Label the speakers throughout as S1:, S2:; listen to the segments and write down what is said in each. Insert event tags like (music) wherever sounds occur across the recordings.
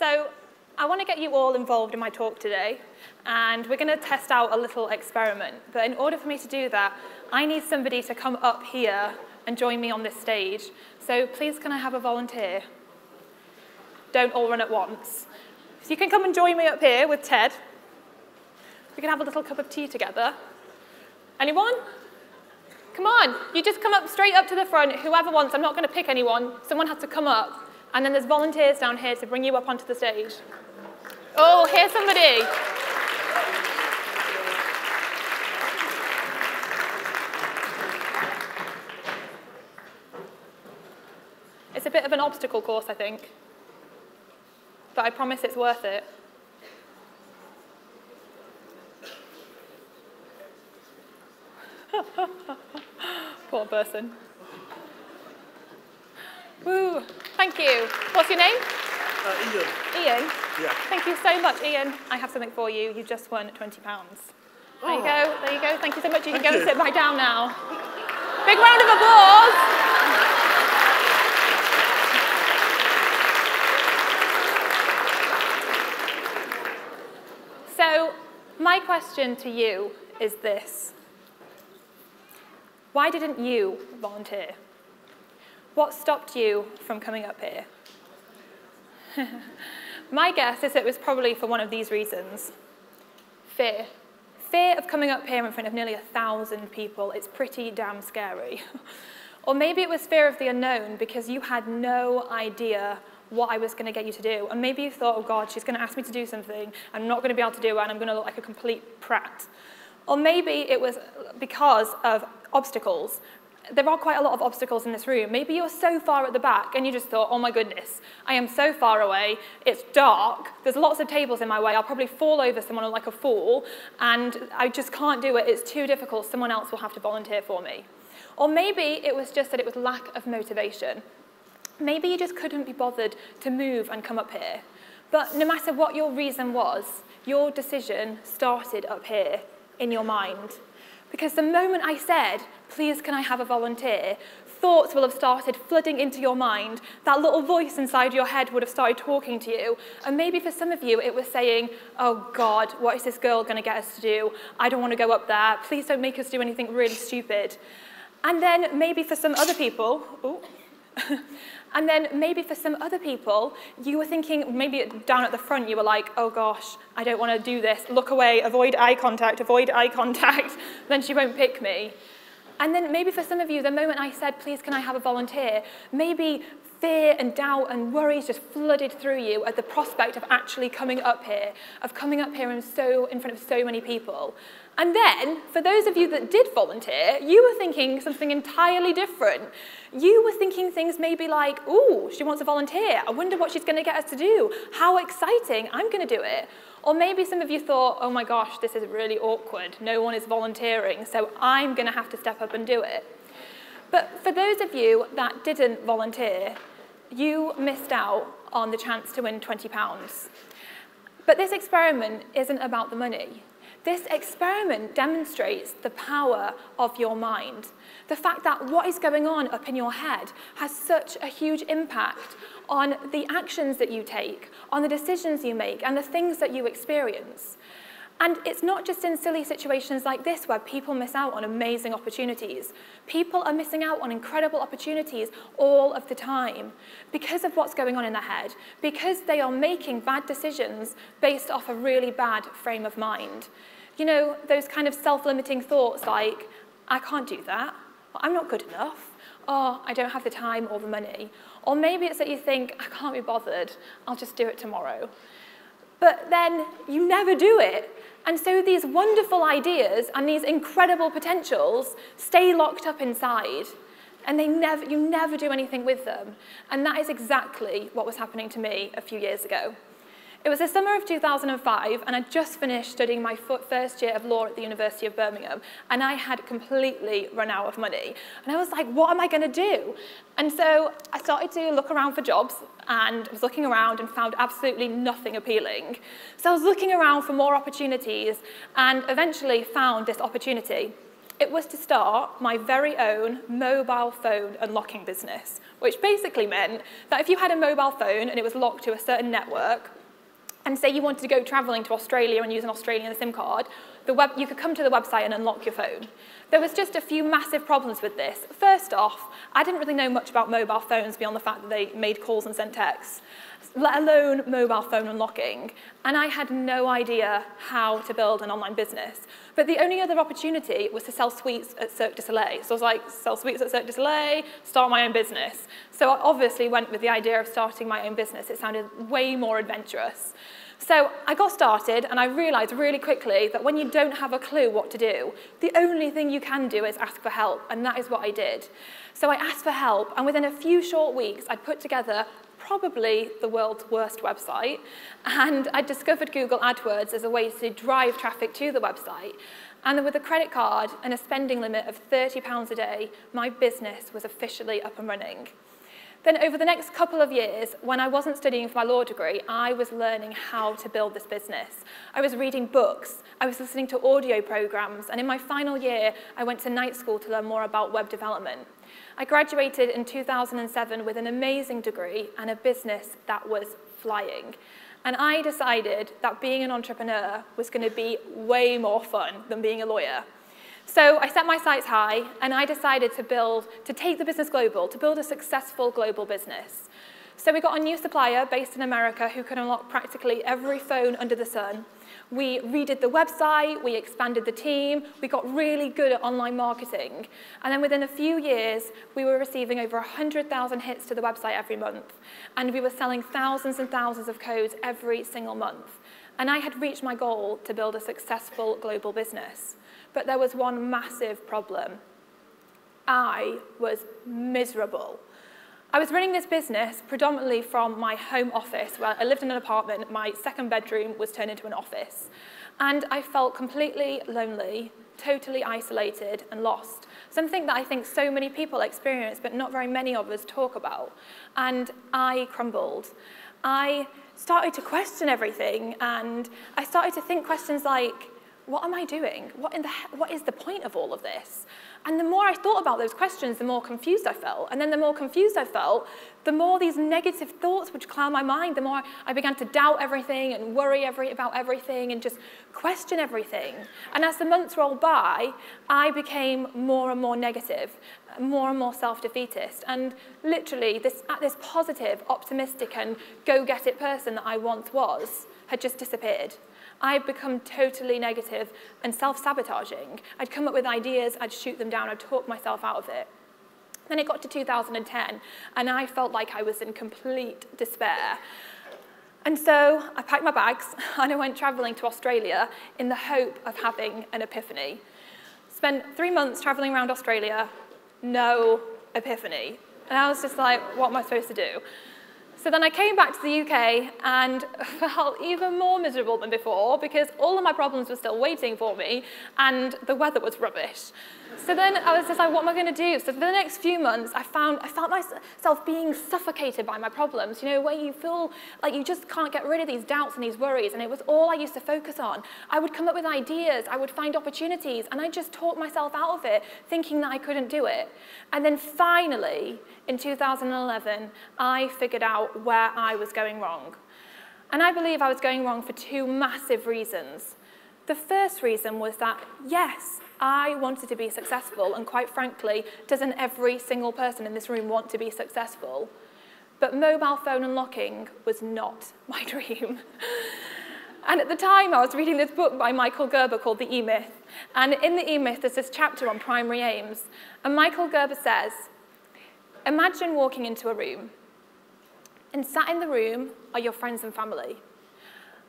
S1: So I want to get you all involved in my talk today, and we're going to test out a little experiment. But in order for me to do that, I need somebody to come up here and join me on this stage. So please can I have a volunteer? Don't all run at once. So you can come and join me up here with Ted. We can have a little cup of tea together. Anyone? Come on, you just come up straight up to the front, whoever wants, I'm not going to pick anyone. Someone has to come up. And then there's volunteers down here to bring you up onto the stage. Oh, here's somebody. It's a bit of an obstacle course, I think. But I promise it's worth it. (laughs) Poor person. Woo, thank you. What's your name?
S2: Uh, Ian.
S1: Ian.
S2: Yeah.
S1: Thank you so much, Ian. I have something for you. You just won £20. There
S2: Oh.
S1: you go, there you go. Thank you so much. You can go
S2: you.
S1: and sit back down now. Big round of applause. So, my question to you is this. Why didn't you volunteer? What stopped you from coming up here? (laughs) My guess is it was probably for one of these reasons. Fear. Fear of coming up here in front of nearly a thousand people. It's pretty damn scary. (laughs) or maybe it was fear of the unknown because you had no idea what I was going to get you to do. And maybe you thought, oh God, she's going to ask me to do something. I'm not going to be able to do it, and I'm going to look like a complete prat. Or maybe it was because of obstacles. There are quite a lot of obstacles in this room. Maybe you're so far at the back and you just thought, oh my goodness, I am so far away, it's dark, there's lots of tables in my way, I'll probably fall over someone like a fool, and I just can't do it, it's too difficult, someone else will have to volunteer for me. Or maybe it was just that it was lack of motivation. Maybe you just couldn't be bothered to move and come up here. But no matter what your reason was, your decision started up here in your mind. Because the moment I said, please can I have a volunteer, thoughts will have started flooding into your mind. That little voice inside your head would have started talking to you. And maybe for some of you, it was saying, oh God, what is this girl going to get us to do? I don't want to go up there. Please don't make us do anything really stupid. And then maybe for some other people, ooh, (laughs) and then maybe for some other people, you were thinking, maybe down at the front, you were like, oh gosh, I don't want to do this. Look away, avoid eye contact, avoid eye contact. (laughs) then she won't pick me. And then maybe for some of you, the moment I said, please can I have a volunteer, maybe fear and doubt and worries just flooded through you at the prospect of actually coming up here, of coming up here and so in front of so many people. And then, for those of you that did volunteer, you were thinking something entirely different. You were thinking things maybe like, ooh, she wants to volunteer. I wonder what she's going to get us to do. How exciting. I'm going to do it. Or maybe some of you thought, oh my gosh, this is really awkward. No one is volunteering, so I'm going to have to step up and do it. But for those of you that didn't volunteer, you missed out on the chance to win £20. But this experiment isn't about the money. This experiment demonstrates the power of your mind. The fact that what is going on up in your head has such a huge impact on the actions that you take, on the decisions you make, and the things that you experience. And it's not just in silly situations like this where people miss out on amazing opportunities. People are missing out on incredible opportunities all of the time because of what's going on in their head, because they are making bad decisions based off a really bad frame of mind. You know, those kind of self-limiting thoughts like, I can't do that, I'm not good enough, or I don't have the time or the money. Or maybe it's that you think, I can't be bothered, I'll just do it tomorrow. But then you never do it. And so these wonderful ideas and these incredible potentials stay locked up inside. And they never, you never do anything with them. And that is exactly what was happening to me a few years ago. It was the summer of 2005, and I'd just finished studying my first year of law at the University of Birmingham, and I had completely run out of money. And I was like, what am I going to do? And so I started to look around for jobs, and was looking around and found absolutely nothing appealing. So I was looking around for more opportunities, and eventually found this opportunity. It was to start my very own mobile phone unlocking business, which basically meant that if you had a mobile phone and it was locked to a certain network, and say you wanted to go traveling to Australia and use an Australian SIM card, the web, you could come to the website and unlock your phone. There was just a few massive problems with this. First off, I didn't really know much about mobile phones beyond the fact that they made calls and sent texts. Let alone mobile phone unlocking. And I had no idea how to build an online business. But the only other opportunity was to sell sweets at Cirque du Soleil. So I was like, sell sweets at Cirque du Soleil, start my own business. So I obviously went with the idea of starting my own business. It sounded way more adventurous. So I got started and I realized really quickly that when you don't have a clue what to do, the only thing you can do is ask for help, and that is what I did. So I asked for help, and within a few short weeks, I'd put together probably the world's worst website, and I discovered Google AdWords as a way to drive traffic to the website. And with a credit card and a spending limit of £30 a day, my business was officially up and running. Then over the next couple of years, when I wasn't studying for my law degree, I was learning how to build this business. I was reading books, I was listening to audio programs, and in my final year, I went to night school to learn more about web development. I graduated in 2007 with an amazing degree and a business that was flying. And I decided that being an entrepreneur was going to be way more fun than being a lawyer. So I set my sights high and I decided to build, to take the business global, to build a successful global business. So we got a new supplier based in America who could unlock practically every phone under the sun. We redid the website, we expanded the team, we got really good at online marketing. And then within a few years, we were receiving over 100,000 hits to the website every month. And we were selling thousands and thousands of codes every single month. And I had reached my goal to build a successful global business. But there was one massive problem. I was miserable. I was running this business predominantly from my home office, where I lived in an apartment. My second bedroom was turned into an office. And I felt completely lonely, totally isolated and lost. Something that I think so many people experience, but not very many of us talk about. And I crumbled. I started to question everything, and I started to think questions like, what am I doing? What, in the, what is the point of all of this? And the more I thought about those questions, the more confused I felt. And then the more confused I felt, the more these negative thoughts would cloud my mind, the more I began to doubt everything and worry every, about everything and just question everything. And as the months rolled by, I became more and more negative, more and more self-defeatist. And literally, this, this positive, optimistic, and go-get-it person that I once was had just disappeared. I'd become totally negative and self-sabotaging. I'd come up with ideas, I'd shoot them down, I'd talk myself out of it. Then it got to 2010, and I felt like I was in complete despair. And so I packed my bags (laughs) and I went traveling to Australia in the hope of having an epiphany. Spent three months traveling around Australia, no epiphany. And I was just like, what am I supposed to do? So then I came back to the UK and (laughs) felt even more miserable than before because all of my problems were still waiting for me and the weather was rubbish. So then I was just like, what am I going to do? So for the next few months, I found I felt myself being suffocated by my problems. You know, where you feel like you just can't get rid of these doubts and these worries, and it was all I used to focus on. I would come up with ideas, I would find opportunities, and I just talked myself out of it, thinking that I couldn't do it. And then finally, in 2011, I figured out where I was going wrong. And I believe I was going wrong for two massive reasons. The first reason was that, yes, I wanted to be successful, and quite frankly, doesn't every single person in this room want to be successful? But mobile phone unlocking was not (laughs) my dream. and at the time, I was reading this book by Michael Gerber called The E-Myth. And in The E-Myth, there's this chapter on primary aims. And Michael Gerber says, imagine walking into a room. And sat in the room are your friends and family.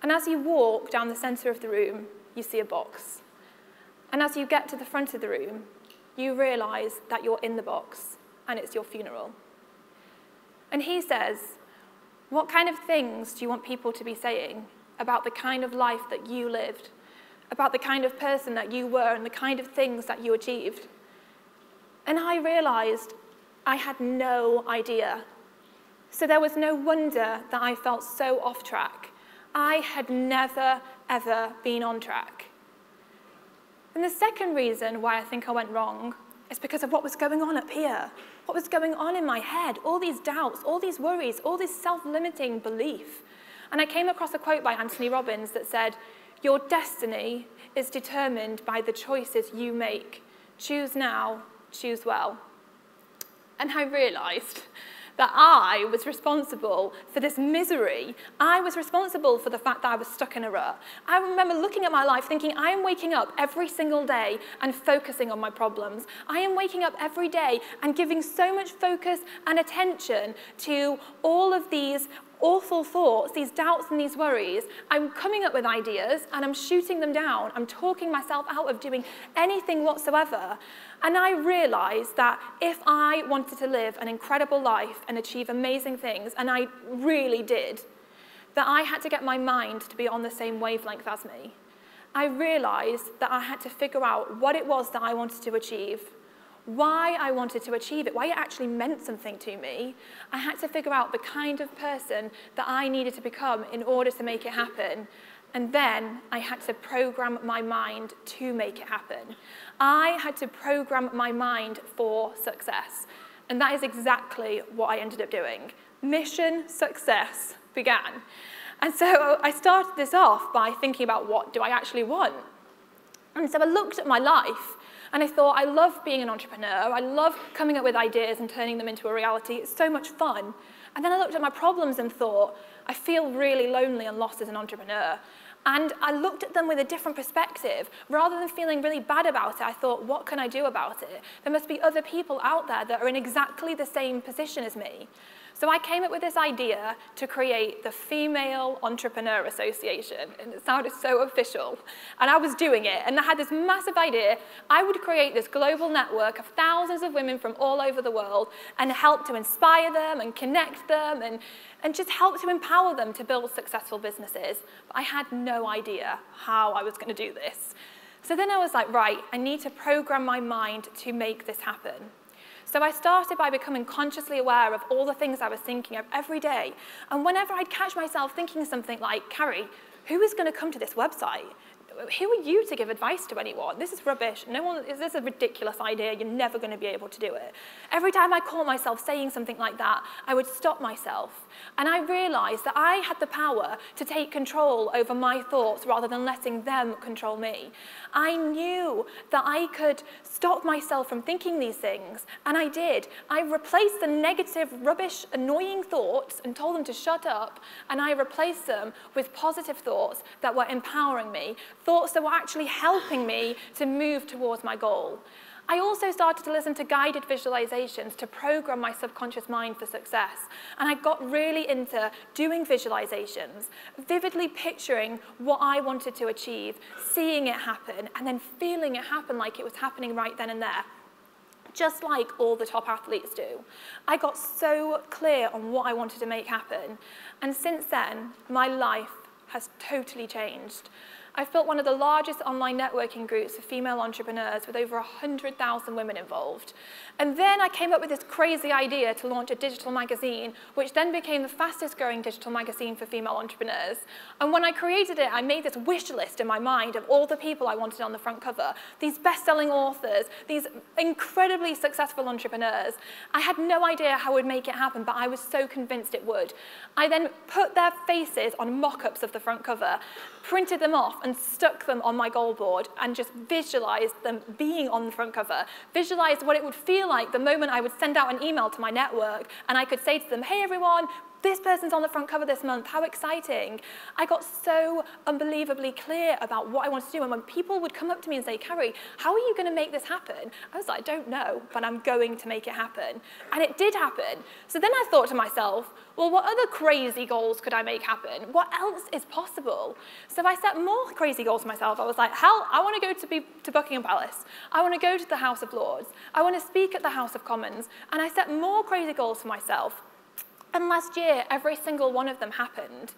S1: And as you walk down the center of the room, you see a box. And as you get to the front of the room, you realize that you're in the box and it's your funeral. And he says, What kind of things do you want people to be saying about the kind of life that you lived, about the kind of person that you were, and the kind of things that you achieved? And I realized I had no idea. So there was no wonder that I felt so off track. I had never, ever been on track. And the second reason why I think I went wrong is because of what was going on up here. What was going on in my head, all these doubts, all these worries, all this self-limiting belief. And I came across a quote by Anthony Robbins that said, your destiny is determined by the choices you make. Choose now, choose well. And I realized that I was responsible for this misery. I was responsible for the fact that I was stuck in a rut. I remember looking at my life thinking, I am waking up every single day and focusing on my problems. I am waking up every day and giving so much focus and attention to all of these awful thoughts, these doubts and these worries, I'm coming up with ideas and I'm shooting them down. I'm talking myself out of doing anything whatsoever. And I realized that if I wanted to live an incredible life and achieve amazing things, and I really did, that I had to get my mind to be on the same wavelength as me. I realized that I had to figure out what it was that I wanted to achieve why I wanted to achieve it, why it actually meant something to me, I had to figure out the kind of person that I needed to become in order to make it happen. And then I had to program my mind to make it happen. I had to program my mind for success. And that is exactly what I ended up doing. Mission success began. And so I started this off by thinking about what do I actually want? And so I looked at my life and I thought, I love being an entrepreneur. I love coming up with ideas and turning them into a reality. It's so much fun. And then I looked at my problems and thought, I feel really lonely and lost as an entrepreneur. And I looked at them with a different perspective. Rather than feeling really bad about it, I thought, what can I do about it? There must be other people out there that are in exactly the same position as me. So I came up with this idea to create the Female Entrepreneur Association, and it sounded so official. And I was doing it, and I had this massive idea. I would create this global network of thousands of women from all over the world and help to inspire them and connect them and, and just help to empower them to build successful businesses. But I had no idea how I was going to do this. So then I was like, right, I need to program my mind to make this happen. So I started by becoming consciously aware of all the things I was thinking of every day. And whenever I'd catch myself thinking something like, Carrie, who is going to come to this website? who are you to give advice to anyone? This is rubbish. No one, this is a ridiculous idea. You're never going to be able to do it. Every time I caught myself saying something like that, I would stop myself. And I realized that I had the power to take control over my thoughts rather than letting them control me. I knew that I could stop myself from thinking these things, and I did. I replaced the negative, rubbish, annoying thoughts and told them to shut up, and I replaced them with positive thoughts that were empowering me, thoughts that were actually helping me to move towards my goal. I also started to listen to guided visualizations to program my subconscious mind for success. And I got really into doing visualizations, vividly picturing what I wanted to achieve, seeing it happen, and then feeling it happen like it was happening right then and there just like all the top athletes do. I got so clear on what I wanted to make happen. And since then, my life has totally changed. I've built one of the largest online networking groups for female entrepreneurs with over 100,000 women involved. And then I came up with this crazy idea to launch a digital magazine, which then became the fastest growing digital magazine for female entrepreneurs. And when I created it, I made this wish list in my mind of all the people I wanted on the front cover, these best-selling authors, these incredibly successful entrepreneurs. I had no idea how I would make it happen, but I was so convinced it would. I then put their faces on mock-ups of the front cover, printed them off, and stuck them on my goal board and just visualized them being on the front cover, visualized what it would feel like the moment I would send out an email to my network and I could say to them, hey everyone, this person's on the front cover this month, how exciting. I got so unbelievably clear about what I wanted to do. And when people would come up to me and say, Carrie, how are you going to make this happen? I was like, I don't know, but I'm going to make it happen. And it did happen. So then I thought to myself, well, what other crazy goals could I make happen? What else is possible? So I set more crazy goals for myself. I was like, hell, I want to go to, be, to Buckingham Palace. I want to go to the House of Lords. I want to speak at the House of Commons. And I set more crazy goals for myself. And last year, every single one of them happened.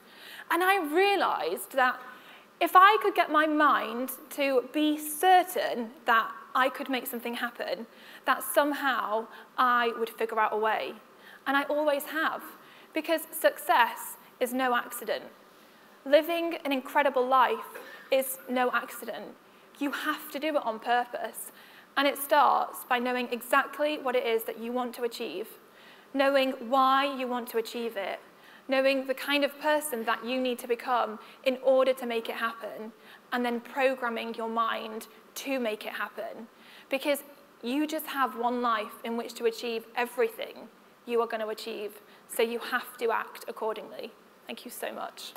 S1: And I realized that if I could get my mind to be certain that I could make something happen, that somehow I would figure out a way. And I always have, because success is no accident. Living an incredible life is no accident. You have to do it on purpose. And it starts by knowing exactly what it is that you want to achieve, knowing why you want to achieve it, knowing the kind of person that you need to become in order to make it happen, and then programming your mind to make it happen. Because you just have one life in which to achieve everything you are going to achieve, so you have to act accordingly. Thank you so much.